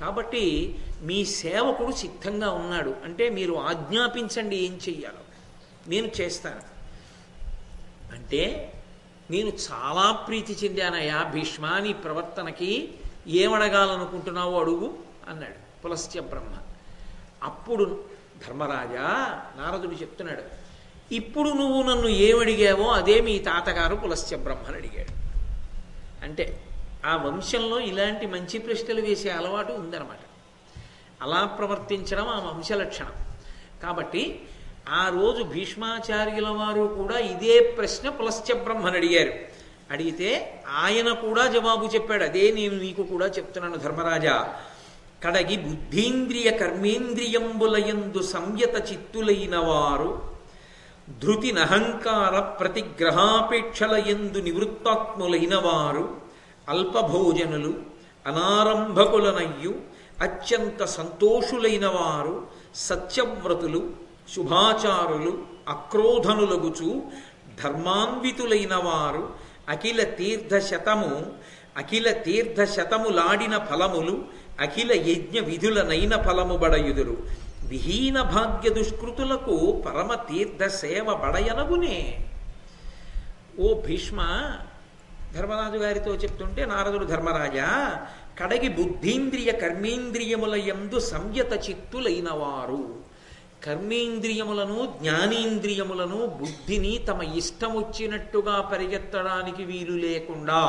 కాబట్టి మీ సేవకుడు సిద్ధంగా ఉన్నాడు. అంటే మీరు ఆజ్ఞాపించండి ఏం చెయ్యాలో. నేను చేస్తాను. అంటే నేను చాలా ప్రీతి చెందానయ్యా భీష్మ నీ ప్రవర్తనకి ఏమడగాలనుకుంటున్నావో అడుగు అన్నాడు పులస్త్య బ్రహ్మ. అప్పుడు ధర్మరాజా నారదుడు చెప్తున్నాడు ఇప్పుడు నువ్వు నన్ను ఏమడిగావో అదే మీ తాతగారు పులస్త్య బ్రహ్మను అడిగాడు. అంటే ఆ వంశంలో ఇలాంటి మంచి ప్రశ్నలు వేసే అలవాటు ఉందన్నమాట. అలా ప్రవర్తించడం ఆ వంశ లక్షణం. కాబట్టి ఆ రోజు భీష్మాచార్యుల వారు కూడా ఇదే ప్రశ్న పులశ్చ బ్రహ్మని అడిగారు. అడిగితే ఆయన కూడా జవాబు చెప్పాడు. అదే నేను నీకు కూడా చెప్తున్నాను ధర్మరాజా. కడగి బుద్ధీంద్రియ కర్మేంద్రియంబులయందు సంయత చిత్తులైన వారు ధృతి నహంకార ప్రతిగ్రహాపేక్షల ఎందు నివృత్తాత్ములైన వారు అల్పభోజనులు అనారంభకులనయ్యు అత్యంత సంతోషులైన వారు సత్యవ్రతులు శుభాచారులు అక్రోధనులగుచు ధర్మాన్వితులైన వారు అఖిల తీర్థ శతము అఖిల తీర్థ శతములాడిన ఫలములు అఖిల యజ్ఞ విధులనైన ఫలము బడయుదురు. విహీన భాగ్య దుష్కృతులకు పరమ తీర్థ సేవ బడయనగునే. ఓ భీష్మ ధర్మరాజు గారితో చెప్తుంటే నారదుడు ధర్మరాజా కడగి బుద్ధీంద్రియ కర్మేంద్రియముల యందు సంయత చిత్తులైన వారు కర్మేంద్రియములను జ్ఞానేంద్రియములను బుద్ధిని తమ ఇష్టం వచ్చినట్టుగా పరిగెత్తడానికి వీలు లేకుండా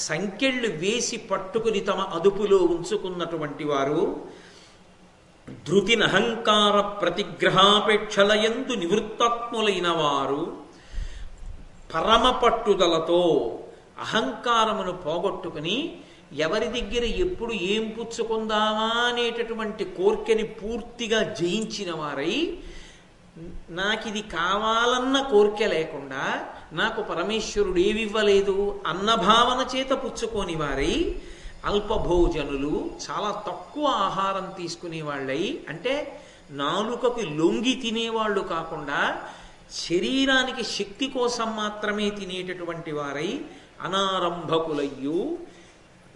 సంకెళ్ళు వేసి పట్టుకుని తమ అదుపులో ఉంచుకున్నటువంటి వారు ధృతినహంకార ప్రతిగ్రహాపేక్షలయందు నివృత్తాత్ములైన వారు పరమ పట్టుదలతో అహంకారమును పోగొట్టుకుని ఎవరి దగ్గర ఎప్పుడు ఏం పుచ్చుకుందామా అనేటటువంటి కోర్కెని పూర్తిగా జయించిన వారై నాకు ఇది కావాలన్న కోరిక లేకుండా నాకు పరమేశ్వరుడు ఏవివ్వలేదు అన్న భావన చేత పుచ్చుకోని వారై అల్పభోజనులు చాలా తక్కువ ఆహారం తీసుకునే వాళ్ళై అంటే నాలుకకి లొంగి తినేవాళ్ళు కాకుండా శరీరానికి శక్తి కోసం మాత్రమే తినేటటువంటి వారై అనారంభకులయ్యు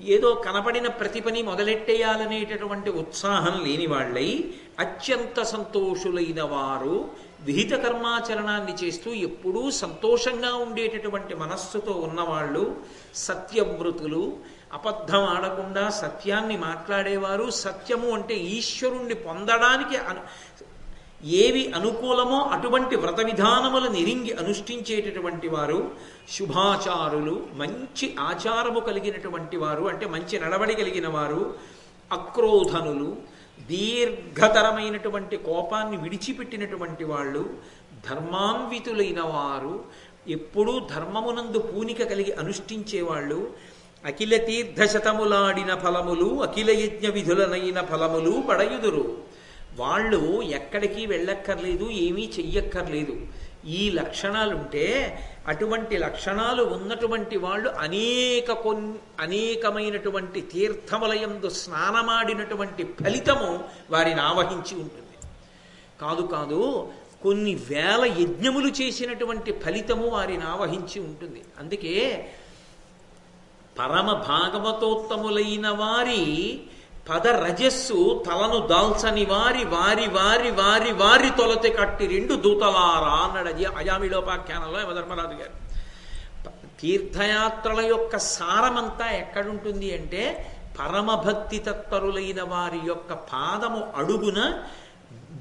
ఏదో కనపడిన ప్రతి పని మొదలెట్టేయాలనేటటువంటి ఉత్సాహం లేని వాళ్ళై అత్యంత సంతోషులైన వారు విహిత కర్మాచరణాన్ని చేస్తూ ఎప్పుడూ సంతోషంగా ఉండేటటువంటి మనస్సుతో ఉన్నవాళ్ళు సత్యవృతులు అబద్ధం ఆడకుండా సత్యాన్ని మాట్లాడేవారు. సత్యము అంటే ఈశ్వరుణ్ణి పొందడానికి ఏవి అనుకూలమో అటువంటి వ్రత విధానములు నిరింగి అనుష్ఠించేటటువంటి వారు శుభాచారులు మంచి ఆచారము కలిగినటువంటి వారు అంటే మంచి నడవడి కలిగిన వారు అక్రోధనులు దీర్ఘతరమైనటువంటి కోపాన్ని విడిచిపెట్టినటువంటి వాళ్ళు ధర్మాన్వితులైన వారు ఎప్పుడూ ధర్మమునందు పూనిక కలిగి అనుష్ఠించేవాళ్ళు అఖిల తీర్థశతములాడిన ఫలములు అఖిల యజ్ఞ విధులనైన ఫలములు పడయుదురు. వాళ్ళు ఎక్కడికి వెళ్ళక్కర్లేదు ఏమీ చెయ్యక్కర్లేదు. ఈ లక్షణాలుంటే అటువంటి లక్షణాలు ఉన్నటువంటి వాళ్ళు అనేక కొన్ అనేకమైనటువంటి తీర్థములయందు స్నానమాడినటువంటి ఫలితము వారిని ఆవహించి ఉంటుంది. కాదు కాదు కొన్ని వేల యజ్ఞములు చేసినటువంటి ఫలితము వారిని ఆవహించి ఉంటుంది. అందుకే పరమ భాగవతోత్తములైన వారి పద రజస్సు తలను దాల్చని వారి వారి వారి వారి వారి తొలతి కట్టి రెండు దూతలారా అన్నాడు అది అజామిలోపాఖ్యానంలో యమధర్మరాజు గారు. తీర్థయాత్రల యొక్క సారమంతా ఎక్కడుంటుంది అంటే పరమభక్తి తత్పరులైన వారి యొక్క పాదము అడుగున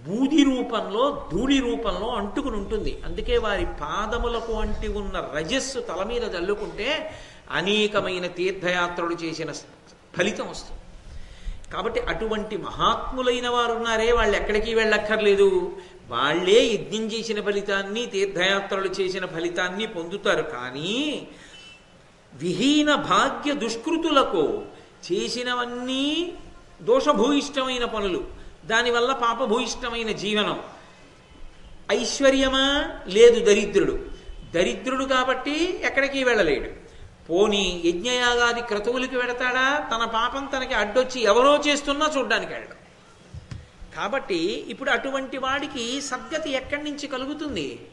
బూది రూపంలో ధూళి రూపంలో అంటుకుని ఉంటుంది. అందుకే వారి పాదములకు అంటి ఉన్న రజస్సు తల మీద జల్లుకుంటే అనేకమైన తీర్థయాత్రలు చేసిన ఫలితం వస్తుంది. కాబట్టి అటువంటి మహాత్ములైన వారు ఉన్నారే వాళ్ళు ఎక్కడికి వెళ్ళక్కర్లేదు. వాళ్ళే యజ్ఞం చేసిన ఫలితాన్ని తీర్థయాత్రలు చేసిన ఫలితాన్ని పొందుతారు. కానీ విహీన భాగ్య దుష్కృతులకు చేసినవన్నీ దోషభూయిష్టమైన పనులు. దానివల్ల పాపభూయిష్టమైన జీవనం. ఐశ్వర్యమా? లేదు దరిద్రుడు. దరిద్రుడు కాబట్టి ఎక్కడికి వెళ్ళలేడు. పోని యజ్ఞయాగాది క్రతువులకి వెడతాడా? తన పాపం తనకి అడ్డొచ్చి ఎవరో చేస్తున్నా చూడ్డానికి వెళ్ళడం. కాబట్టి ఇప్పుడు అటువంటి వాడికి సద్గతి ఎక్కడి నుంచి కలుగుతుంది?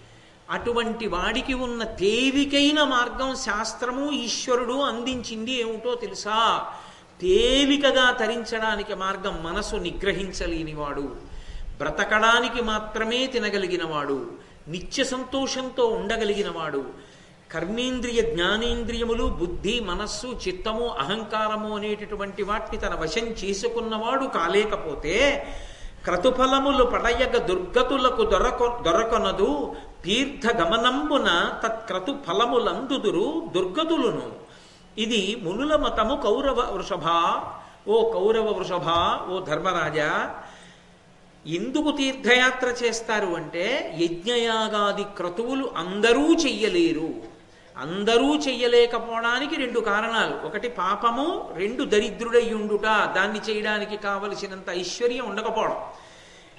అటువంటి వాడికి ఉన్న తేలికైన మార్గం శాస్త్రము ఈశ్వరుడు అందించింది ఏమిటో తెలుసా? తేలికగా తరించడానికి మార్గం మనసు నిగ్రహించలేనివాడు. బ్రతకడానికి మాత్రమే తినగలిగినవాడు. నిత్య సంతోషంతో ఉండగలిగినవాడు. కర్మేంద్రియ జ్ఞానేంద్రియములు బుద్ధి మనస్సు చిత్తము అహంకారము అనేటటువంటి వాటిని తన వశం చేసుకున్నవాడు కాలేకపోతే క్రతుఫలములు పడయగ దుర్గతులకు దొరక దొరకనదు. తీర్థ గమనంబున తత్క్రతు ఫలములందుదురు దుర్గతులును. ఇది మునుల మతము కౌరవ వృషభ. ఓ కౌరవ వృషభ ఓ ధర్మరాజా ఎందుకు తీర్థయాత్ర చేస్తారు అంటే యజ్ఞయాగాది క్రతువులు అందరూ చెయ్యలేరు. అందరూ చెయ్యలేకపోవడానికి రెండు కారణాలు. ఒకటి పాపము రెండు దరిద్రుడయ్యుండుట. దాన్ని చేయడానికి కావలసినంత ఐశ్వర్యం ఉండకపోవడం.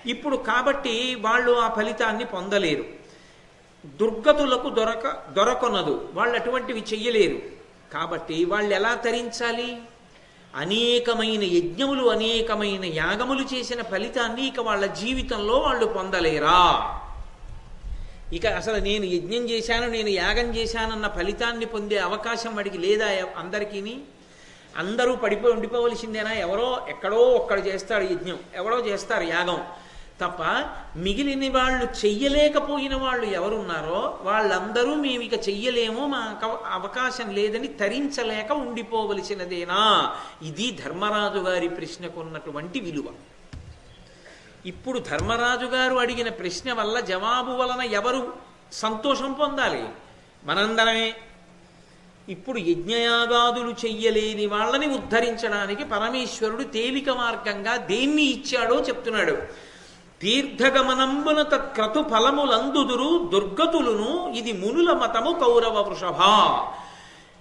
ఇప్పుడు కాబట్టి వాళ్ళు ఆ ఫలితాన్ని పొందలేరు. దుర్గతులకు దొరక దొరకొనదు. వాళ్ళు అటువంటివి చెయ్యలేరు. కాబట్టి వాళ్ళు ఎలా తరించాలి? అనేకమైన యజ్ఞములు అనేకమైన యాగములు చేసిన ఫలితాన్ని ఇక వాళ్ళ జీవితంలో వాళ్ళు పొందలేరా? ఇక అసలు నేను యజ్ఞం చేశాను నేను యాగం చేశానన్న ఫలితాన్ని పొందే అవకాశం వాడికి లేదా అందరికీ అందరూ పడిపోయి ఉండిపోవలసిందేనా? ఎవరో ఎక్కడో ఒక్కడు చేస్తాడు యజ్ఞం ఎవరో చేస్తారు యాగం. తప్ప మిగిలిన వాళ్ళు చెయ్యలేకపోయిన వాళ్ళు ఎవరున్నారో వాళ్ళందరూ మేము ఇక చెయ్యలేమో మా అవకాశం లేదని తరించలేక ఉండిపోవలసినదేనా? ఇది ధర్మరాజు గారి ప్రశ్నకు ఉన్నటువంటి విలువ. ఇప్పుడు ధర్మరాజు గారు అడిగిన ప్రశ్న వల్ల జవాబు వలన ఎవరు సంతోషం పొందాలి? మనందరమే. ఇప్పుడు యజ్ఞయాగాదులు చెయ్యలేని వాళ్ళని ఉద్ధరించడానికి పరమేశ్వరుడు తేలిక మార్గంగా దేన్ని ఇచ్చాడో చెప్తున్నాడు. తీర్థగమనంబున తత్క్రతు ఫలములందుదురు దుర్గతులును ఇది మునుల మతము కౌరవ వృషభ.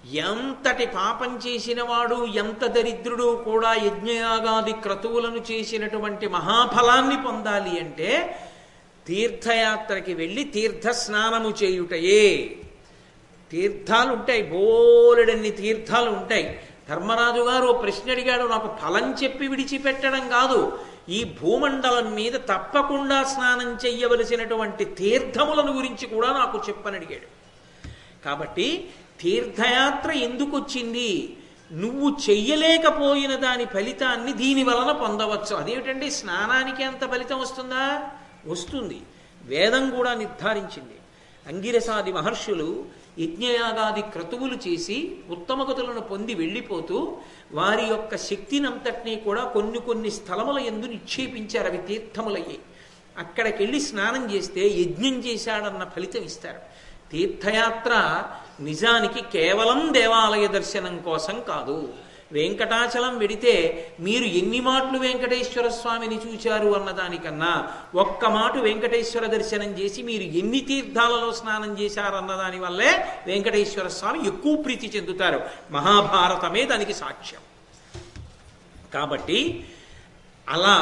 ఎంతటి పాపం చేసినవాడు ఎంత దరిద్రుడు కూడా యజ్ఞయాగాది క్రతువులను చేసినటువంటి మహాఫలాన్ని పొందాలి అంటే తీర్థయాత్రకి వెళ్ళి తీర్థ స్నానము చేయుటయే. తీర్థాలు ఉంటాయి బోలెడన్ని తీర్థాలు ఉంటాయి ధర్మరాజు గారు ప్రశ్న అడిగాడు నాకు ఫలం చెప్పి విడిచిపెట్టడం కాదు. ఈ భూమండలం మీద తప్పకుండా స్నానం చెయ్యవలసినటువంటి తీర్థములను గురించి కూడా నాకు చెప్పని అడిగాడు. కాబట్టి తీర్థయాత్ర ఎందుకు వచ్చింది నువ్వు చెయ్యలేకపోయిన దాని ఫలితాన్ని దీని వలన పొందవచ్చు. అదేమిటండి? స్నానానికి అంత ఫలితం వస్తుందా? వస్తుంది. వేదం కూడా నిర్ధారించింది. అంగిరసాది మహర్షులు యజ్ఞయాగాది క్రతువులు చేసి ఉత్తమగతులను పొంది వెళ్ళిపోతూ వారి యొక్క శక్తినంతటినీ కూడా కొన్ని కొన్ని స్థలముల ఎందు నిక్షేపించారు అవి తీర్థములయ్యి. అక్కడికి వెళ్ళి స్నానం చేస్తే యజ్ఞం చేశాడన్న ఫలితం ఇస్తారు. తీర్థయాత్ర నిజానికి కేవలం దేవాలయ దర్శనం కోసం కాదు. వెంకటాచలం వెడితే మీరు ఎన్ని మాటలు వెంకటేశ్వర స్వామిని చూచారు అన్నదానికన్నా ఒక్క మాట వెంకటేశ్వర దర్శనం చేసి మీరు ఎన్ని తీర్థాలలో స్నానం చేశారన్న దాని వల్లే వెంకటేశ్వర స్వామి ఎక్కువ ప్రీతి చెందుతారు. మహాభారతమే దానికి సాక్ష్యం. కాబట్టి అలా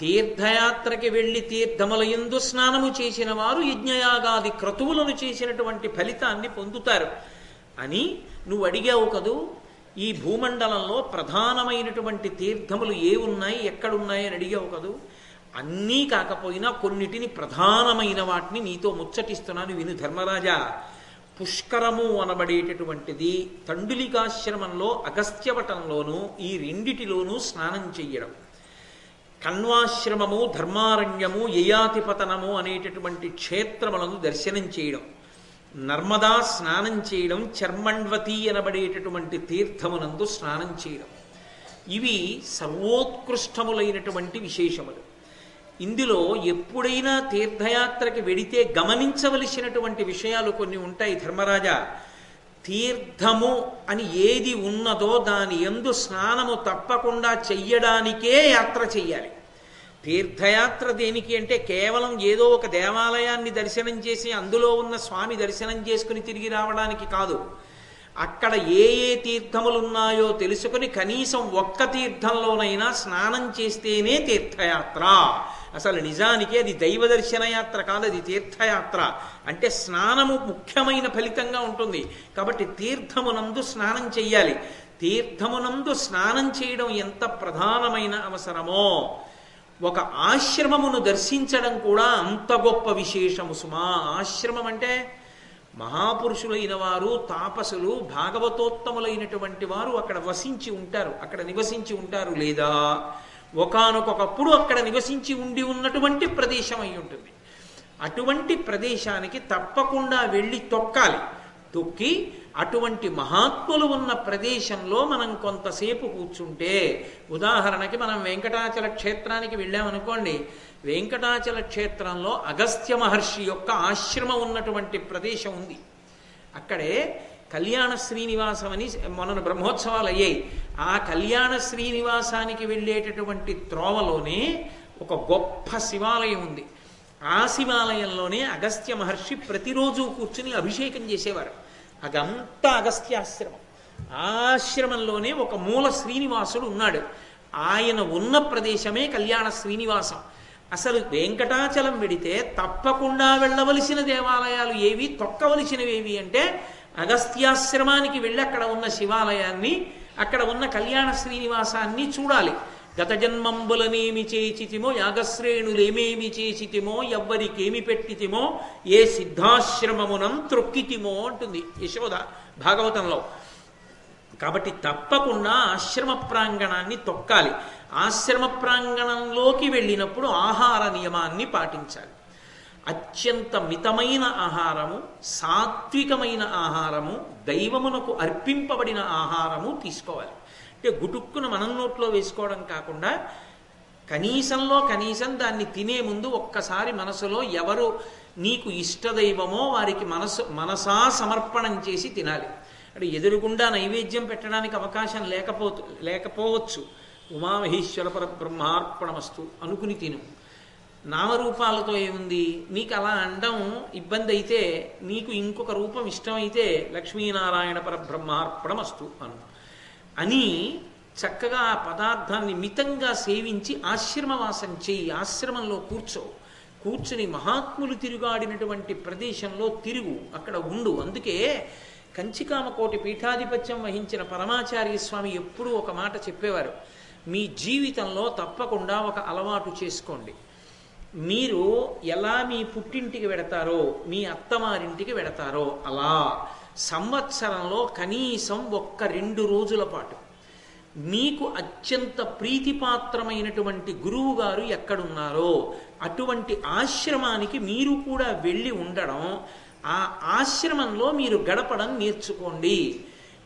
తీర్థయాత్రకి వెళ్ళి తీర్థముల ఎందు స్నానము చేసిన వారు యజ్ఞయాగాది క్రతువులను చేసినటువంటి ఫలితాన్ని పొందుతారు. అని నువ్వు అడిగావు కదూ ఈ భూమండలంలో ప్రధానమైనటువంటి తీర్థములు ఏ ఉన్నాయి ఎక్కడున్నాయి అని అడిగావు కదూ అన్నీ కాకపోయినా కొన్నిటిని ప్రధానమైన వాటిని నీతో ముచ్చటిస్తున్నాను విను ధర్మరాజా. పుష్కరము అనబడేటటువంటిది తండులికాశ్రమంలో అగస్త్యవటంలోనూ ఈ రెండిటిలోనూ స్నానం చెయ్యడం. కణ్వాశ్రమము ధర్మారణ్యము యయాతిపతనము అనేటటువంటి క్షేత్రములను దర్శనం చేయడం నర్మదా స్నానం చేయడం చర్మండ్వతి అనబడేటటువంటి తీర్థమునందు స్నానం చేయడం. ఇవి సర్వోత్కృష్టములైనటువంటి విశేషములు. ఇందులో ఎప్పుడైనా తీర్థయాత్రకి వెడితే గమనించవలసినటువంటి విషయాలు కొన్ని ఉంటాయి ధర్మరాజా. తీర్థము అని ఏది ఉన్నదో దాని ఎందు స్నానము తప్పకుండా చెయ్యడానికే యాత్ర చెయ్యాలి. తీర్థయాత్ర దేనికి అంటే కేవలం ఏదో ఒక దేవాలయాన్ని దర్శనం చేసి అందులో ఉన్న స్వామి దర్శనం చేసుకుని తిరిగి రావడానికి కాదు. అక్కడ ఏ ఏ తీర్థములు ఉన్నాయో తెలుసుకుని కనీసం ఒక్క తీర్థంలోనైనా స్నానం చేస్తేనే తీర్థయాత్ర. అసలు నిజానికి అది దైవ దర్శన యాత్ర కాదు అది తీర్థయాత్ర. అంటే స్నానము ముఖ్యమైన ఫలితంగా ఉంటుంది. కాబట్టి తీర్థమునందు స్నానం చెయ్యాలి. తీర్థమునందు స్నానం చేయడం ఎంత ప్రధానమైన అవసరమో ఒక ఆశ్రమమును దర్శించడం కూడా అంత గొప్ప విశేషము సుమా. ఆశ్రమం అంటే మహాపురుషులైన వారు తాపసులు భాగవతోత్తములైనటువంటి వారు అక్కడ వసించి ఉంటారు. అక్కడ నివసించి ఉంటారు లేదా? ఒకానొకప్పుడు అక్కడ నివసించి ఉండి ఉన్నటువంటి ప్రదేశం అయి ఉంటుంది. అటువంటి ప్రదేశానికి తప్పకుండా వెళ్ళి తొక్కాలి. తొక్కి అటువంటి మహాత్ములు ఉన్న ప్రదేశంలో మనం కొంతసేపు కూర్చుంటే ఉదాహరణకి మనం వెంకటాచల క్షేత్రానికి వెళ్ళామనుకోండి వెంకటాచల క్షేత్రంలో అగస్త్య మహర్షి యొక్క ఆశ్రమం ఉన్నటువంటి ప్రదేశం ఉంది. అక్కడే కళ్యాణ శ్రీనివాసం అని మొన్న బ్రహ్మోత్సవాలు అయ్యాయి. ఆ కళ్యాణ శ్రీనివాసానికి వెళ్ళేటటువంటి త్రోవలోనే ఒక గొప్ప శివాలయం ఉంది. ఆ శివాలయంలోనే అగస్త్య మహర్షి ప్రతిరోజు కూర్చుని అభిషేకం చేసేవారు. అదంతా అగస్త్యాశ్రమం. ఆశ్రమంలోనే ఒక మూల శ్రీనివాసుడు ఉన్నాడు. ఆయన ఉన్న ప్రదేశమే కళ్యాణ శ్రీనివాసం అసలు వెంకటాచలం వెడితే తప్పకుండా వెళ్ళవలసిన దేవాలయాలు ఏవి తొక్కవలసినవి ఏవి అంటే అగస్త్యాశ్రమానికి వెళ్ళి అక్కడ ఉన్న శివాలయాన్ని అక్కడ ఉన్న కళ్యాణ శ్రీనివాసాన్ని చూడాలి. గత జన్మంబులనేమి చేచితిమో యాగశ్రేణులేమేమి చేచితిమో ఎవ్వరికేమి పెట్టితిమో ఏ సిద్ధాశ్రమమునం త్రొక్కితిమో అంటుంది యశోద భాగవతంలో. కాబట్టి తప్పకుండా ఆశ్రమ ప్రాంగణాన్ని తొక్కాలి. ఆశ్రమ ప్రాంగణంలోకి వెళ్ళినప్పుడు ఆహార నియమాన్ని పాటించాలి. అత్యంత మితమైన ఆహారము సాత్వికమైన ఆహారము దైవమునకు అర్పింపబడిన ఆహారము తీసుకోవాలి. అంటే గుటుక్కున మనం నోట్లో వేసుకోవడం కాకుండా కనీసంలో కనీసం దాన్ని తినే ముందు ఒక్కసారి మనసులో ఎవరు నీకు ఇష్టదైవమో వారికి మనసు మనసా సమర్పణం చేసి తినాలి. అంటే ఎదురుగుండా నైవేద్యం పెట్టడానికి అవకాశం లేకపోతు లేకపోవచ్చు. ఉమామహేశ్వర పర బ్రహ్మార్పణమస్తు అనుకుని తిను. నామరూపాలతో ఏముంది? నీకు అలా అండం ఇబ్బంది అయితే నీకు ఇంకొక రూపం ఇష్టమైతే లక్ష్మీనారాయణ పరబ్రహ్మార్పణమస్తు అను. అని చక్కగా ఆ పదార్థాన్ని మితంగా సేవించి ఆశ్రమవాసం చేయి ఆశ్రమంలో కూర్చో. కూర్చుని మహాత్ములు తిరుగాడినటువంటి ప్రదేశంలో తిరుగు అక్కడ ఉండు. అందుకే కంచికామకోటి పీఠాధిపత్యం వహించిన పరమాచార్య స్వామి ఎప్పుడూ ఒక మాట చెప్పేవారు. మీ జీవితంలో తప్పకుండా ఒక అలవాటు చేసుకోండి. మీరు ఎలా మీ పుట్టింటికి వెడతారో మీ అత్తమారింటికి వెడతారో అలా సంవత్సరంలో కనీసం ఒక్క రెండు రోజుల పాటు మీకు అత్యంత ప్రీతిపాత్రమైనటువంటి గురువు గారు ఎక్కడున్నారో అటువంటి ఆశ్రమానికి మీరు కూడా వెళ్ళి ఉండడం ఆ ఆశ్రమంలో మీరు గడపడం నేర్చుకోండి.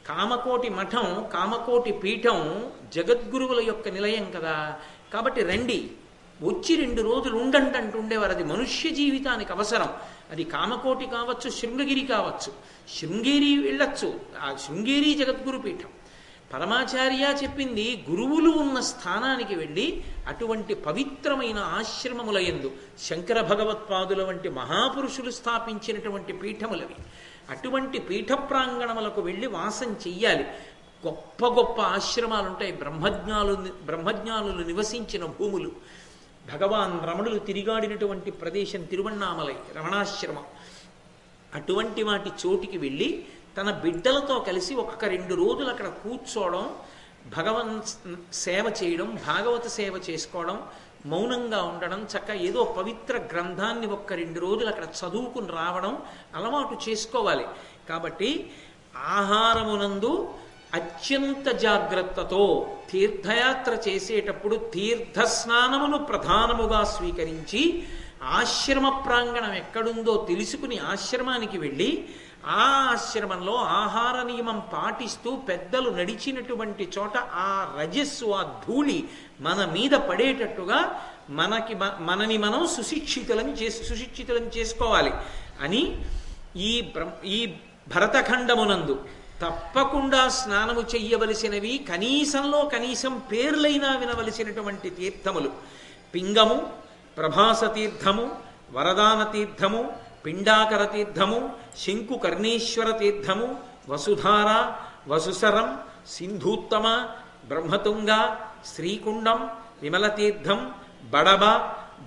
కామకోటి మఠం కామకోటి పీఠం జగద్గురువుల యొక్క నిలయం కదా. కాబట్టి రండి. వచ్చి రెండు రోజులు ఉండండి అంటుండేవారు అది మనుష్య జీవితానికి అవసరం. అది కామకోటి కావచ్చు శృంగగిరి కావచ్చు. శృంగేరి వెళ్ళొచ్చు. ఆ శృంగేరి జగద్గురు పీఠం. పరమాచార్య చెప్పింది గురువులు ఉన్న స్థానానికి వెళ్ళి అటువంటి పవిత్రమైన ఆశ్రమముల ఎందు శంకర భగవత్పాదుల వంటి మహాపురుషులు స్థాపించినటువంటి పీఠములవి. అటువంటి పీఠ ప్రాంగణములకు వెళ్ళి వాసం చెయ్యాలి. గొప్ప గొప్ప ఆశ్రమాలు ఉంటాయి బ్రహ్మజ్ఞాలు బ్రహ్మజ్ఞానులు నివసించిన భూములు. భగవాన్ రమణులు తిరిగాడినటువంటి ప్రదేశం తిరువണ്ണామలై రమణాశ్రమం. అటువంటి వాటి చోటికి వెళ్ళి తన బిడ్డలతో కలిసి ఒక్క రెండు రోజులు అక్కడ కూర్చోవడం భగవన్ సేవ చేయడం భాగవత సేవ చేసుకోవడం మౌనంగా ఉండడం చక్క ఏదో పవిత్ర గ్రంథాన్ని ఒక్క రెండు రోజులు అక్కడ చదువుకుని రావడం అలవాటు చేసుకోవాలి. కాబట్టి ఆహారమునందు అత్యంత జాగ్రత్తతో తీర్థయాత్ర చేసేటప్పుడు తీర్థ స్నానమును ప్రధానముగా స్వీకరించి ఆశ్రమ ప్రాంగణం ఎక్కడుందో తెలుసుకుని ఆశ్రమానికి వెళ్ళి ఆ ఆశ్రమంలో ఆహార నియమం పాటిస్తూ పెద్దలు నడిచినటువంటి చోట ఆ రజస్సు ఆ ధూళి మన మీద పడేటట్టుగా మనకి మనని మనం సుశిక్షితులను చేసి సుశిక్షితులను చేసుకోవాలి అని ఈ బ్రహ్మ ఈ భరతఖండమునందు తప్పకుండా స్నానము చెయ్యవలసినవి కనీసంలో కనీసం పేర్లైనా వినవలసినటువంటి తీర్థములు. పింగము ప్రభాస తీర్థము వరదాన తీర్థము పిండాకర తీర్థము శంకు కర్ణేశ్వర తీర్థము వసుధార వసుసరం సింధూత్తమ బ్రహ్మతుంగ శ్రీకుండం విమలతీర్థం బడబ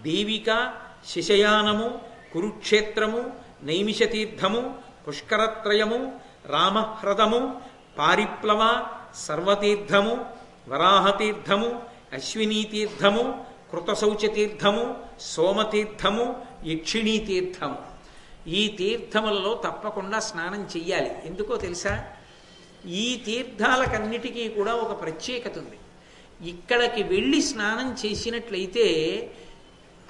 దేవిక శిశయానము కురుక్షేత్రము నైమిషతీర్థము పుష్కరత్రయము రామహ్రదము పారిప్లవ సర్వతీర్థము వరాహతీర్థము అశ్వినీతీర్థము కృతశౌచతీర్థము సోమతీర్థము యక్షిణీతీర్థము. ఈ తీర్థములలో తప్పకుండా స్నానం చెయ్యాలి. ఎందుకో తెలుసా? ఈ తీర్థాలకన్నిటికీ కూడా ఒక ప్రత్యేకత ఉంది. ఇక్కడికి వెళ్ళి స్నానం చేసినట్లయితే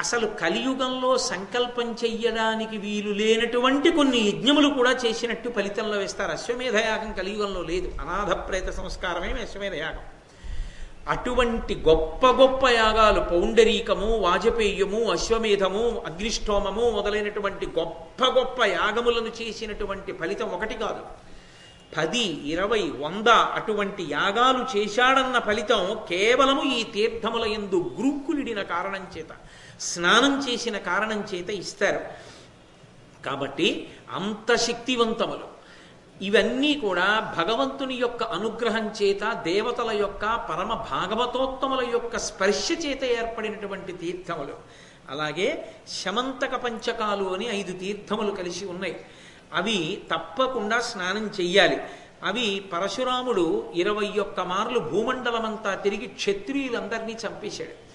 అసలు కలియుగంలో సంకల్పం చెయ్యడానికి వీలు లేనటువంటి కొన్ని యజ్ఞములు కూడా చేసినట్టు ఫలితంలో వేస్తారు. అశ్వమేధయాగం కలియుగంలో లేదు. అనాథ ప్రేత సంస్కారమే అశ్వమేధయాగం. అటువంటి గొప్ప గొప్ప యాగాలు పౌండరీకము వాజపేయము అశ్వమేధము అగ్నిష్టోమము మొదలైనటువంటి గొప్ప గొప్ప యాగములను చేసినటువంటి ఫలితం ఒకటి కాదు. పది ఇరవై వంద అటువంటి యాగాలు చేశాడన్న ఫలితం కేవలము ఈ తీర్థముల ఎందు గురుక్కులిడిన కారణం చేత. స్నానం చేసిన కారణం చేత ఇస్తారు. కాబట్టి అంత శక్తివంతములు. ఇవన్నీ కూడా భగవంతుని యొక్క అనుగ్రహం చేత దేవతల యొక్క పరమ భాగవతోత్తముల యొక్క స్పర్శ చేత ఏర్పడినటువంటి తీర్థములు. అలాగే శమంతక పంచకాలు అని ఐదు తీర్థములు కలిసి ఉన్నాయి. అవి తప్పకుండా స్నానం చెయ్యాలి. అవి పరశురాముడు ఇరవై ఒక్క మార్లు భూమండలమంతా తిరిగి క్షత్రియులందరినీ చంపేశాడు.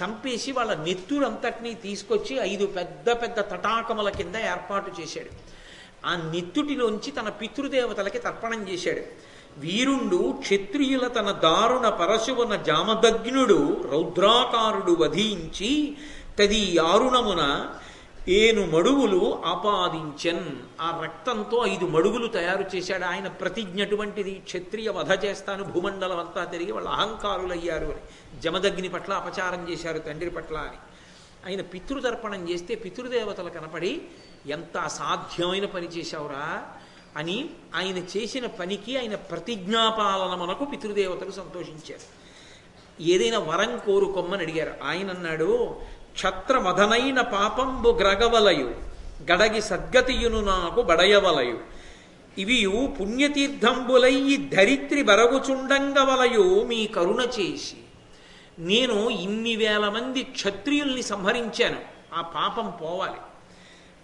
సంపేసి వాళ్ళ నెత్తురంతటినీ తీసుకొచ్చి ఐదు పెద్ద పెద్ద తటాకముల కింద ఏర్పాటు చేశాడు. ఆ నెత్తుటిలోంచి తన పితృదేవతలకి తర్పణం చేశాడు. వీరుండు క్షత్రియుల తన దారుణ పరశువున జామదగ్నుడు రౌద్రాకారుడు వధించి తది ఆరుణమున ఏను మడుగులు ఆపాదించన్. ఆ రక్తంతో ఐదు మడుగులు తయారు చేశాడు. ఆయన ప్రతిజ్ఞటువంటిది. క్షత్రియ వధ చేస్తాను. భూమండలం అంతా తిరిగి వాళ్ళు అహంకారులయ్యారు అని. జమదగ్ని పట్ల అపచారం చేశారు తండ్రి పట్ల అని. ఆయన పితృతర్పణం చేస్తే పితృదేవతలు కనపడి ఎంత అసాధ్యమైన పని చేశావురా అని ఆయన చేసిన పనికి ఆయన ప్రతిజ్ఞాపాలన మనకు పితృదేవతలు సంతోషించారు. ఏదైనా వరం కోరుకొమ్మని అడిగారు. ఆయన అన్నాడు క్షత్రమధనైన పాపంబు గ్రగవలయు గడగి సద్గతియును నాకు బడయవలయు. ఇవియు పుణ్యతీర్థంబులై ధరిత్రి బరగుచుండంగవలయు మీ కరుణ చేసి. నేను ఇన్ని వేల మంది క్షత్రియుల్ని సంహరించాను ఆ పాపం పోవాలి.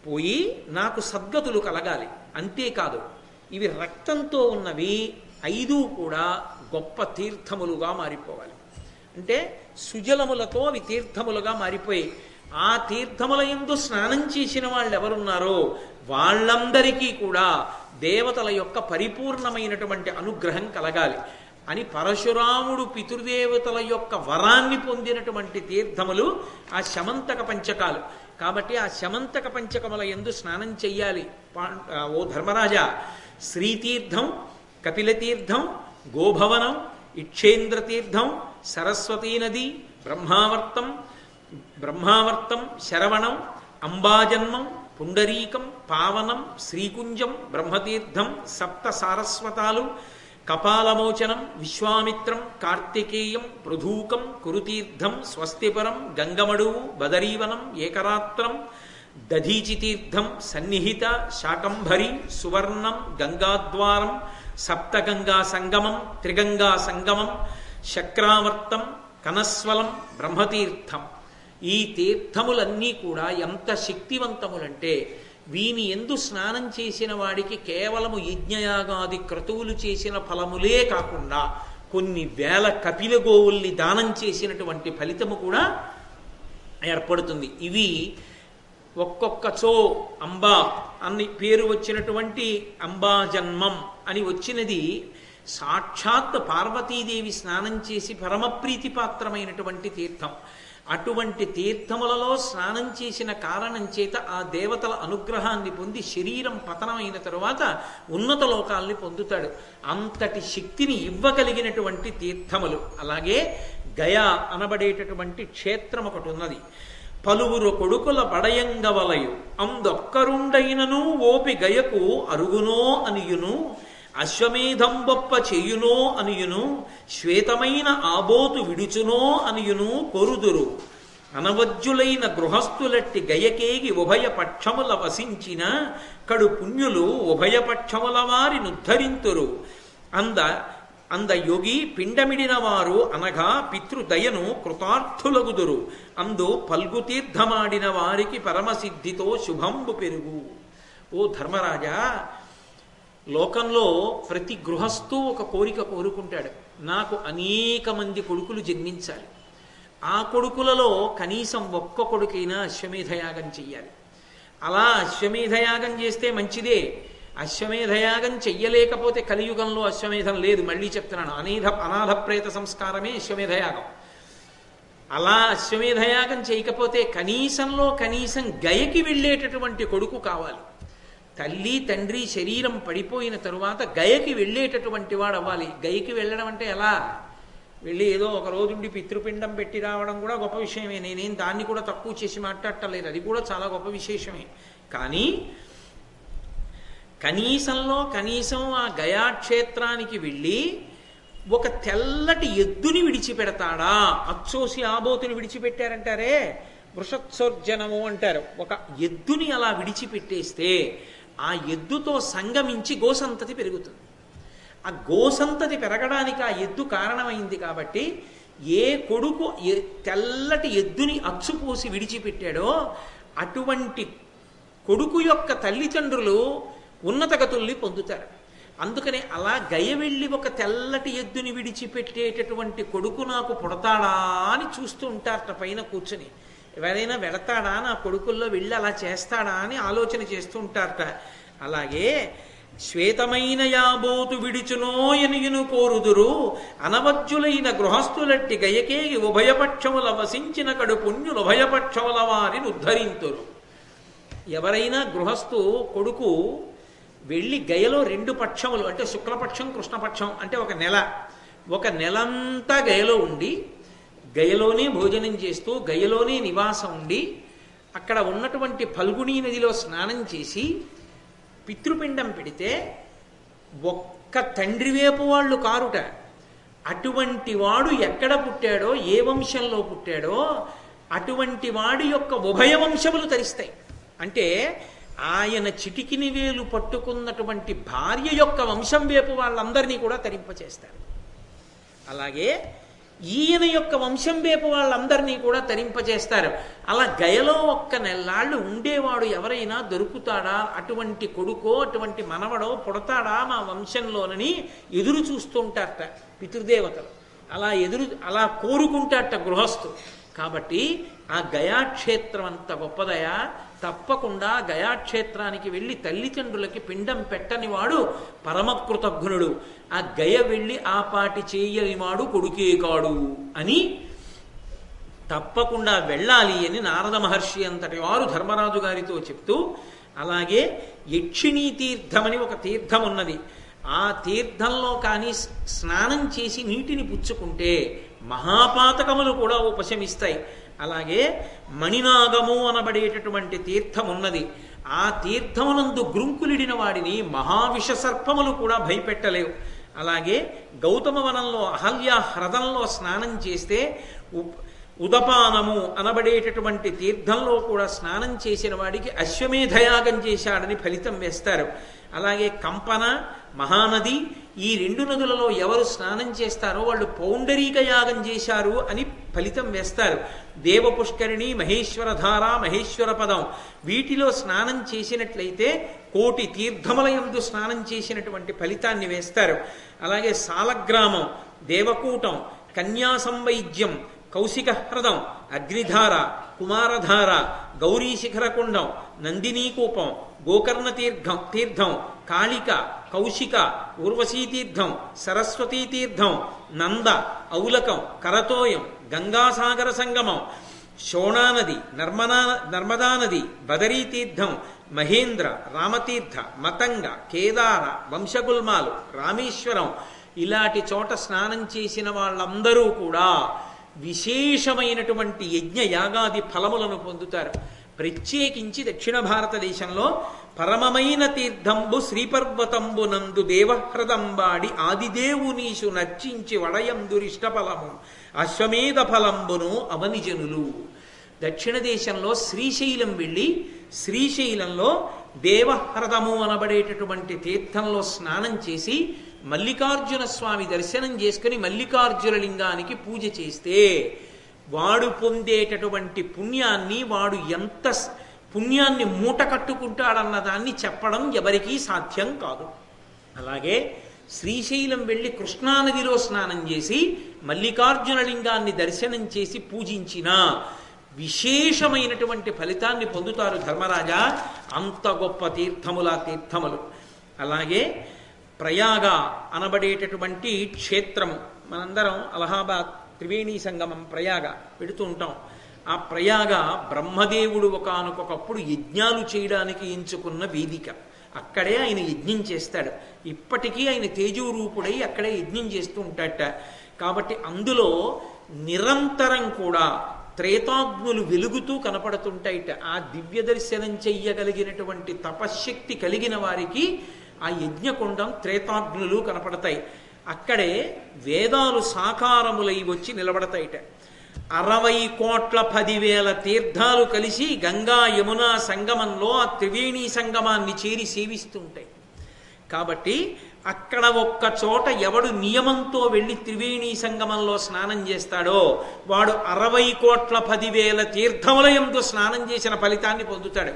పోయి నాకు సద్గతులు కలగాలి. అంతేకాదు ఇవి రక్తంతో ఉన్నవి ఐదు కూడా గొప్ప తీర్థములుగా మారిపోవాలి. అంటే సుజలములతో అవి తీర్థములుగా మారిపోయి ఆ తీర్థముల ఎందు స్నానం చేసిన వాళ్ళు ఎవరున్నారో వాళ్ళందరికీ కూడా దేవతల యొక్క పరిపూర్ణమైనటువంటి అనుగ్రహం కలగాలి. అని పరశురాముడు పితృదేవతల యొక్క వరాన్ని పొందినటువంటి తీర్థములు ఆ శమంతక పంచకాలు. కాబట్టి ఆ శమంతక పంచకముల ఎందు స్నానం చెయ్యాలి. ఓ ధర్మరాజా శ్రీతీర్థం కపిలతీర్థం గోభవనం ఇక్షేంద్ర తీర్థం సరస్వతీ నది బ్రహ్మావర్తం బ్రహ్మావర్తం శరవణం అంబాజన్మం పుండరీకం పావనం శ్రీకుంజం బ్రహ్మతీర్థం సప్త సారస్వతాలు కపాలమోచనం విశ్వామిత్రం కార్తికేయం పృథూకం కురుతీర్థం స్వస్తిపురం గంగమడువు బదరీవనం ఏకరాత్రం దధీచితీర్థం సన్నిహిత శాకంభరి సువర్ణం గంగాద్వారం సప్తగంగా సంగమం త్రిగంగా సంగమం శక్రావర్తం కనస్వలం బ్రహ్మతీర్థం. ఈ తీర్థములన్నీ కూడా ఎంత శక్తివంతములంటే వీని ఎందు స్నానం చేసిన వాడికి కేవలము యజ్ఞయాగాది క్రతువులు చేసిన ఫలములే కాకుండా కొన్ని వేల కపిల గోవుల్ని దానం చేసినటువంటి ఫలితము కూడా ఏర్పడుతుంది. ఇవి ఒక్కొక్క చో అంబా అని పేరు వచ్చినటువంటి అంబా జన్మం అని వచ్చినది సాక్షాత్ పార్వతీదేవి స్నానం చేసి పరమప్రీతి పాత్రమైనటువంటి తీర్థం. అటువంటి తీర్థములలో స్నానం చేసిన కారణం చేత ఆ దేవతల అనుగ్రహాన్ని పొంది శరీరం పతనమైన తరువాత ఉన్నత లోకాల్ని పొందుతాడు. అంతటి శక్తిని ఇవ్వగలిగినటువంటి తీర్థములు. అలాగే గయా అనబడేటటువంటి క్షేత్రం ఒకటి ఉన్నది. పలువురు కొడుకుల బడయంగవలయు అందొక్కరుండైనను ఓపి గయకు అరుగునో అనియును అశ్వమేధంబొప్ప చేయునో అనియును శ్వేతమైన ఆబోతు విడుచునో అనియును కొరుదురు. అనవజ్జులైన గృహస్థులట్టి గయకేగి ఉభయ పక్షముల వసించిన కడు పుణ్యులు ఉభయ పక్షముల వారి నుద్ధరింతురు. అంద అంద యోగి పిండమిడిన వారు అనగా పితృదయను కృతార్థులగుదురు. అందు పల్గుతీర్థమాడిన వారికి పరమసిద్ధితో శుభంబు పెరుగు. ఓ ధర్మరాజా లోకంలో ప్రతి గృహస్థు ఒక కోరిక కోరుకుంటాడు. నాకు అనేక మంది కొడుకులు జన్మించాలి. ఆ కొడుకులలో కనీసం ఒక్క కొడుకైనా అశ్వమేధయాగం చెయ్యాలి. అలా అశ్వమేధయాగం చేస్తే మంచిదే. అశ్వమేధయాగం చెయ్యలేకపోతే కలియుగంలో అశ్వమేధం లేదు. మళ్ళీ చెప్తున్నాను. అనేధ అనాథ ప్రేత సంస్కారమే అశ్వమేధయాగం. అలా అశ్వమేధయాగం చేయకపోతే కనీసంలో కనీసం గయకి వెళ్ళేటటువంటి కొడుకు కావాలి. తల్లి తండ్రి శరీరం పడిపోయిన తరువాత గయకి వెళ్ళేటటువంటి వాడు అవ్వాలి. గయకి వెళ్ళడం అంటే ఎలా? వెళ్ళి ఏదో ఒక రోజుండి పితృపిండం పెట్టి రావడం కూడా గొప్ప విషయమే. నేనేం దాన్ని కూడా తక్కువ చేసి మాట్లాడటలేదు అది కూడా చాలా గొప్ప విశేషమే. కానీ కనీసంలో కనీసం ఆ గయాక్షేత్రానికి వెళ్ళి ఒక తెల్లటి ఎద్దుని విడిచిపెడతాడా? అచ్చోసి ఆబోతుని విడిచిపెట్టారంటారే? వృషత్సర్జనము అంటారు. ఒక ఎద్దుని అలా విడిచిపెట్టేస్తే ఆ ఎద్దుతో సంగమించి గోసంతతి పెరుగుతుంది. ఆ గోసంతతి పెరగడానికి ఆ ఎద్దు కారణమైంది కాబట్టి ఏ కొడుకు ఎ- తెల్లటి ఎద్దుని అచ్చుపోసి విడిచిపెట్టాడో అటువంటి కొడుకు యొక్క తల్లిదండ్రులు ఉన్నతగతుల్ని పొందుతారు. అందుకని అలా గయ వెళ్ళి ఒక తెల్లటి ఎద్దుని విడిచిపెట్టేటటువంటి కొడుకు నాకు పుడతాడా అని చూస్తూ ఉంటారట పైన కూర్చొని. ఎవరైనా వెడతాడా నా కొడుకుల్లో వెళ్ళి అలా చేస్తాడా అని ఆలోచన చేస్తూ ఉంటారట అలాగే శ్వేతమైన యాబోతు విడిచునోయనియును కోరుదురు అనవజ్జులైన గృహస్థులట్టి గయకే ఉభయపక్షముల వసించిన కడు పుణ్యులు ఉభయపక్షముల వారిని ఉద్ధరింతురు. ఎవరైనా గృహస్థు కొడుకు వెళ్ళి గయలో రెండు పక్షములు అంటే శుక్లపక్షం కృష్ణపక్షం అంటే ఒక నెల. ఒక నెలంతా గయలో ఉండి గయలోనే భోజనం చేస్తూ గయలోనే నివాసం ఉండి అక్కడ ఉన్నటువంటి ఫల్గుణీ నదిలో స్నానం చేసి పితృపిండం పెడితే ఒక్క తండ్రి వేపు వాళ్ళు కారుట. అటువంటి వాడు ఎక్కడ పుట్టాడో ఏ వంశంలో పుట్టాడో అటువంటి వాడి యొక్క ఉభయ వంశములు తరిస్తాయి. అంటే ఆయన చిటికిని వేలు పట్టుకున్నటువంటి భార్య యొక్క వంశం వేపు వాళ్ళందరినీ కూడా తరింపచేస్తారు. అలాగే ఈయన యొక్క వంశం వేపు వాళ్ళందరినీ కూడా తరింపజేస్తారు. అలా గయలో ఒక్క నెల్లాళ్ళు ఉండేవాడు ఎవరైనా దొరుకుతాడా? అటువంటి కొడుకో అటువంటి మనవడో పుడతాడా మా వంశంలోనని ఎదురు చూస్తుంటారట పితృదేవతలు. అలా ఎదురు అలా కోరుకుంటారట గృహస్థు కాబట్టి ఆ గయాక్షేత్రం అంత గొప్పదయా? తప్పకుండా గయాక్షేత్రానికి వెళ్ళి తల్లిదండ్రులకి పిండం పెట్టని వాడు పరమకృతజ్ఞుడు. ఆ గయ వెళ్ళి ఆ పాటి చేయని వాడు కొడుకే కాడు అని తప్పకుండా వెళ్ళాలి అని నారద మహర్షి అంతటి వారు ధర్మరాజు గారితో చెప్తూ అలాగే యక్షిణీ తీర్థమని ఒక తీర్థం ఉన్నది. ఆ తీర్థంలో కానీ స్నానం చేసి నీటిని పుచ్చుకుంటే మహాపాతకములు కూడా ఉపశమిస్తాయి. అలాగే మణినాగము అనబడేటటువంటి తీర్థం ఉన్నది ఆ తీర్థమునందు గ్రుంకులిడిన వాడిని మహావిష సర్పములు కూడా భయపెట్టలేవు. అలాగే గౌతమ వనంలో అహల్య హ్రదంలో స్నానం చేస్తే ఉప్ ఉదపానము అనబడేటటువంటి తీర్థంలో కూడా స్నానం చేసిన వాడికి అశ్వమేధయాగం చేశాడని ఫలితం వేస్తారు. అలాగే కంపన మహానది ఈ రెండు నదులలో ఎవరు స్నానం చేస్తారో వాళ్ళు పౌండరీక యాగం చేశారు అని ఫలితం వేస్తారు. దేవ పుష్కరిణి మహేశ్వరధార మహేశ్వర పదం. వీటిలో స్నానం చేసినట్లయితే కోటి తీర్థములయందు స్నానం చేసినటువంటి ఫలితాన్ని వేస్తారు. అలాగే సాలగ్రామం దేవకూటం కన్యాసంవైద్యం కౌశిక హ్రదం అగ్నిధార కుమారధార గౌరీ శిఖరకుండం నందినీకూపం గోకర్ణ తీర్థం తీర్థం కాళిక కౌశిక ఊర్వశీ తీర్థం సరస్వతీ తీర్థం నంద ఔలకం కరతోయం గంగాసాగర సంగమం శోణానది నర్మదా నర్మదా నది బదరీ తీర్థం మహేంద్ర రామతీర్థ మతంగ కేదార వంశగుల్మాలు రామేశ్వరం ఇలాంటి చోట స్నానం చేసిన వాళ్ళందరూ కూడా విశేషమైనటువంటి యజ్ఞ యాగాది ఫలములను పొందుతారు. ప్రత్యేకించి దక్షిణ భారతదేశంలో పరమమైన తీర్థంబు శ్రీపర్వతంబు నందు దేవహ్రదంబాడి ఆదిదేవునీషు నర్చించి వడయందురిష్ట ఫలము అశ్వమేధ ఫలంబును అవనిజనులు దక్షిణ దేశంలో శ్రీశైలం వెళ్ళి శ్రీశైలంలో దేవహ్రదము అనబడేటటువంటి తీర్థంలో స్నానం చేసి మల్లికార్జున స్వామి దర్శనం చేసుకుని మల్లికార్జున లింగానికి పూజ చేస్తే వాడు పొందేటటువంటి పుణ్యాన్ని వాడు ఎంత స్- పుణ్యాన్ని మూట కట్టుకుంటాడన్న దాన్ని చెప్పడం ఎవరికీ సాధ్యం కాదు. అలాగే శ్రీశైలం వెళ్ళి కృష్ణానదిలో స్నానం చేసి మల్లికార్జున లింగాన్ని దర్శనం చేసి పూజించిన విశేషమైనటువంటి ఫలితాన్ని పొందుతారు ధర్మరాజా. అంత గొప్ప తీర్థముల తీర్థములు. అలాగే ప్రయాగ అనబడేటటువంటి క్షేత్రము మనందరం అలహాబాద్ త్రివేణి సంగమం ప్రయాగ పెడుతూ ఉంటాం. ఆ ప్రయాగ బ్రహ్మదేవుడు ఒకనకొకప్పుడు యజ్ఞాలు చేయడానికి ఎంచుకున్న వేదిక. అక్కడే ఆయన యజ్ఞం చేస్తాడు. ఇప్పటికీ ఆయన తేజోరూపుడై అక్కడే యజ్ఞం చేస్తూ ఉంటాడట. కాబట్టి అందులో నిరంతరం కూడా త్రేతాగ్నులు వెలుగుతూ కనపడుతుంటాయిట. ఆ దివ్య దర్శనం చెయ్యగలిగినటువంటి తపశ్శక్తి కలిగిన వారికి ఆ యజ్ఞకుండం త్రేతాగ్నులు కనపడతాయి. అక్కడే వేదాలు సాకారములై వచ్చి నిలబడతాయిట. అరవై కోట్ల పదివేల తీర్థాలు కలిసి గంగా యమున సంగమంలో ఆ త్రివేణి సంగమాన్ని చేరి సేవిస్తుంటాయి. కాబట్టి అక్కడ ఒక్క చోట ఎవడు నియమంతో వెళ్ళి త్రివేణి సంగమంలో స్నానం చేస్తాడో వాడు అరవై కోట్ల పదివేల తీర్థములయంతో స్నానం చేసిన ఫలితాన్ని పొందుతాడు.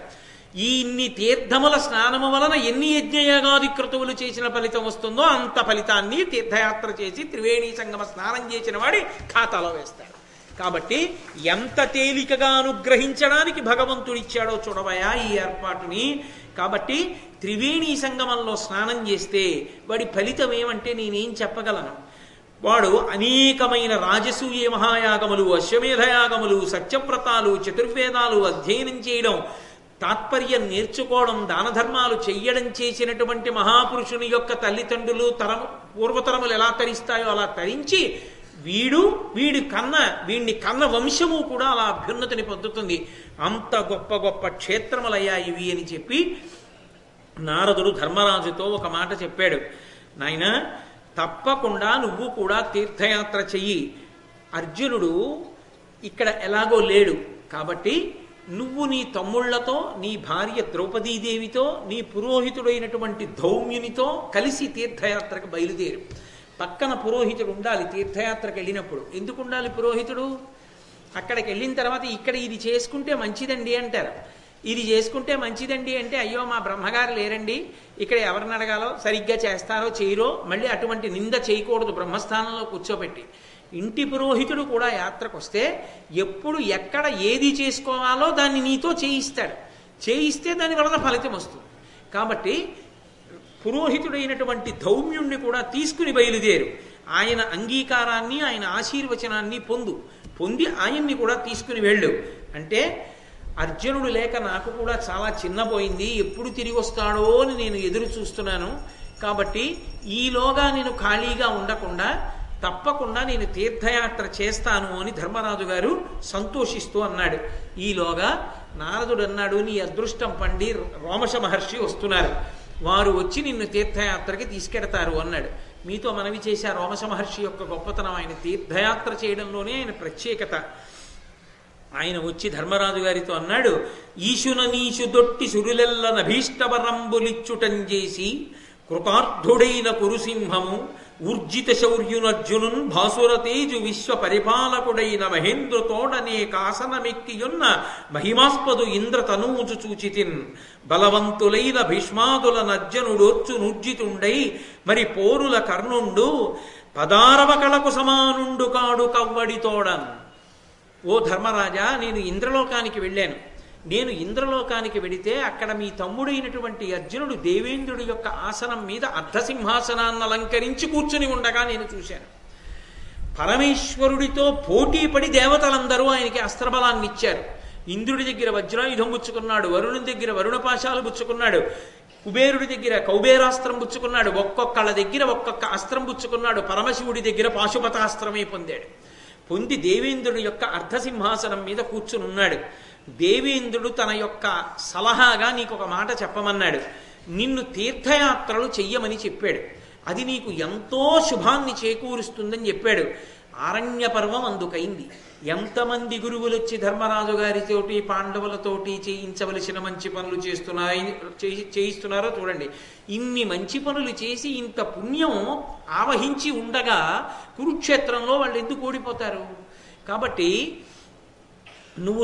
ఈ ఇన్ని తీర్థముల స్నానము వలన ఎన్ని యజ్ఞయాగాది క్రతువులు చేసిన ఫలితం వస్తుందో అంత ఫలితాన్ని తీర్థయాత్ర చేసి త్రివేణి సంగమ స్నానం చేసిన వాడి ఖాతాలో వేస్తాడు. కాబట్టి ఎంత తేలికగా అనుగ్రహించడానికి భగవంతుడిచ్చాడో చూడవయా ఈ ఏర్పాటుని. కాబట్టి త్రివేణి సంగమంలో స్నానం చేస్తే వాడి ఫలితం ఏమంటే నేనేం చెప్పగలను. వాడు అనేకమైన రాజసూయ మహాయాగములు అశ్వమేధయాగములు సత్యవ్రతాలు చతుర్వేదాలు అధ్యయనం చేయడం తాత్పర్యం నేర్చుకోవడం దాన ధర్మాలు చెయ్యడం చేసినటువంటి మహాపురుషుని యొక్క తల్లిదండ్రులు తరము పూర్వతరములు ఎలా తరిస్తాయో అలా తరించి వీడు వీడి కన్న వీడిని కన్న వంశము కూడా అలా అభ్యున్నతిని పొందుతుంది. అంత గొప్ప గొప్ప క్షేత్రములయ్యా ఇవి అని చెప్పి నారదుడు ధర్మరాజుతో ఒక మాట చెప్పాడు. నాయన తప్పకుండా నువ్వు కూడా తీర్థయాత్ర చెయ్యి. అర్జునుడు ఇక్కడ ఎలాగో లేడు కాబట్టి నువ్వు నీ తమ్ముళ్ళతో నీ భార్య ద్రౌపదీదేవితో నీ పురోహితుడైనటువంటి ధౌమ్యునితో కలిసి తీర్థయాత్రకు బయలుదేరు. పక్కన పురోహితుడు ఉండాలి తీర్థయాత్రకు వెళ్ళినప్పుడు. ఎందుకు ఉండాలి పురోహితుడు? అక్కడికి వెళ్ళిన తర్వాత ఇక్కడ ఇది చేసుకుంటే మంచిదండి అంటారు. ఇది చేసుకుంటే మంచిదండి అంటే అయ్యో మా బ్రహ్మగారు లేరండి. ఇక్కడ ఎవరిని అడగాలో? సరిగ్గా చేస్తారో చేయరో? మళ్ళీ అటువంటి నింద చేయకూడదు బ్రహ్మస్థానంలో కూర్చోబెట్టి. ఇంటి పురోహితుడు కూడా యాత్రకు వస్తే ఎప్పుడు ఎక్కడ ఏది చేసుకోవాలో దాన్ని నీతో చేయిస్తాడు. చేయిస్తే దాని వలన ఫలితం వస్తుంది. కాబట్టి పురోహితుడైనటువంటి ధౌమ్యుణ్ణి కూడా తీసుకుని బయలుదేరు. ఆయన అంగీకారాన్ని ఆయన ఆశీర్వచనాన్ని పొందు. పొంది ఆయన్ని కూడా తీసుకుని వెళ్ళు. అంటే అర్జునుడు లేక నాకు కూడా చాలా చిన్నపోయింది ఎప్పుడు తిరిగి వస్తాడో అని నేను ఎదురు చూస్తున్నాను. కాబట్టి ఈలోగా నేను ఖాళీగా ఉండకుండా తప్పకుండా నేను తీర్థయాత్ర చేస్తాను అని ధర్మరాజు గారు సంతోషిస్తూ అన్నాడు. ఈలోగా నారదుడు అన్నాడు నీ అదృష్టం పండి రోమశ మహర్షి వస్తున్నారు. వారు వచ్చి నిన్ను తీర్థయాత్రకి తీసుకెడతారు అన్నాడు. మీతో మనవి చేశా రోమశ మహర్షి యొక్క గొప్పతనం ఆయన తీర్థయాత్ర చేయడంలోనే ఆయన ప్రత్యేకత. ఆయన వచ్చి ధర్మరాజు గారితో అన్నాడు ఈశున నీశు దొట్టి సురులెల్ల నభీష్టవరంబులిచ్చుటం చేసి కృతార్థుడైన కురుసింహము ఊర్జిత శౌర్యునర్జునున్ భాసురతేజు విశ్వ పరిపాలకుడైన మహేంద్రతోడనే కాసనమెక్కియున్న మహిమాస్పదు ఇంద్ర తనూజు చూచితిన్. బలవంతులైన భీష్మాదుల నజ్జనుడొచ్చు నుర్జితుండై మరి పోరుల కర్ణుండు పదారవ కళకు సమానుండు కాడు కవ్వడితోడన్ ఓ ధర్మరాజా నేను ఇంద్రలోకానికి వెళ్ళాను. నేను ఇంద్రలోకానికి వెడితే అక్కడ మీ తమ్ముడైనటువంటి అర్జునుడు దేవేంద్రుడి యొక్క ఆసనం మీద అర్ధసింహాసనాన్ని అలంకరించి కూర్చుని ఉండగా నేను చూశాను. పరమేశ్వరుడితో పోటీపడి దేవతలందరూ ఆయనకి అస్త్రబలాన్ని ఇచ్చారు. ఇంద్రుడి దగ్గర వజ్రాయుధం పుచ్చుకున్నాడు వరుణుడి దగ్గర వరుణ పాశాలు పుచ్చుకున్నాడు కుబేరుడి దగ్గర కౌబేరాస్త్రం పుచ్చుకున్నాడు ఒక్కొక్కళ్ళ దగ్గర ఒక్కొక్క అస్త్రం పుచ్చుకున్నాడు పరమశివుడి దగ్గర పాశుపతాస్త్రమే పొందాడు. పొంది దేవేంద్రుడి యొక్క అర్ధసింహాసనం మీద కూర్చుని ఉన్నాడు దేవేంద్రుడు తన యొక్క సలహాగా నీకు ఒక మాట చెప్పమన్నాడు. నిన్ను తీర్థయాత్రలు చెయ్యమని చెప్పాడు. అది నీకు ఎంతో శుభాన్ని చేకూరుస్తుందని చెప్పాడు. ఆరణ్య పర్వం అందుకైంది. ఎంతమంది గురువులు వచ్చి ధర్మరాజు గారితోటి పాండవులతోటి చేయించవలసిన మంచి పనులు చేస్తున్నాయి చేయిస్తున్నారో చూడండి. ఇన్ని మంచి పనులు చేసి ఇంత పుణ్యం ఆవహించి ఉండగా కురుక్షేత్రంలో వాళ్ళు ఎందుకు ఓడిపోతారు? కాబట్టి నువ్వు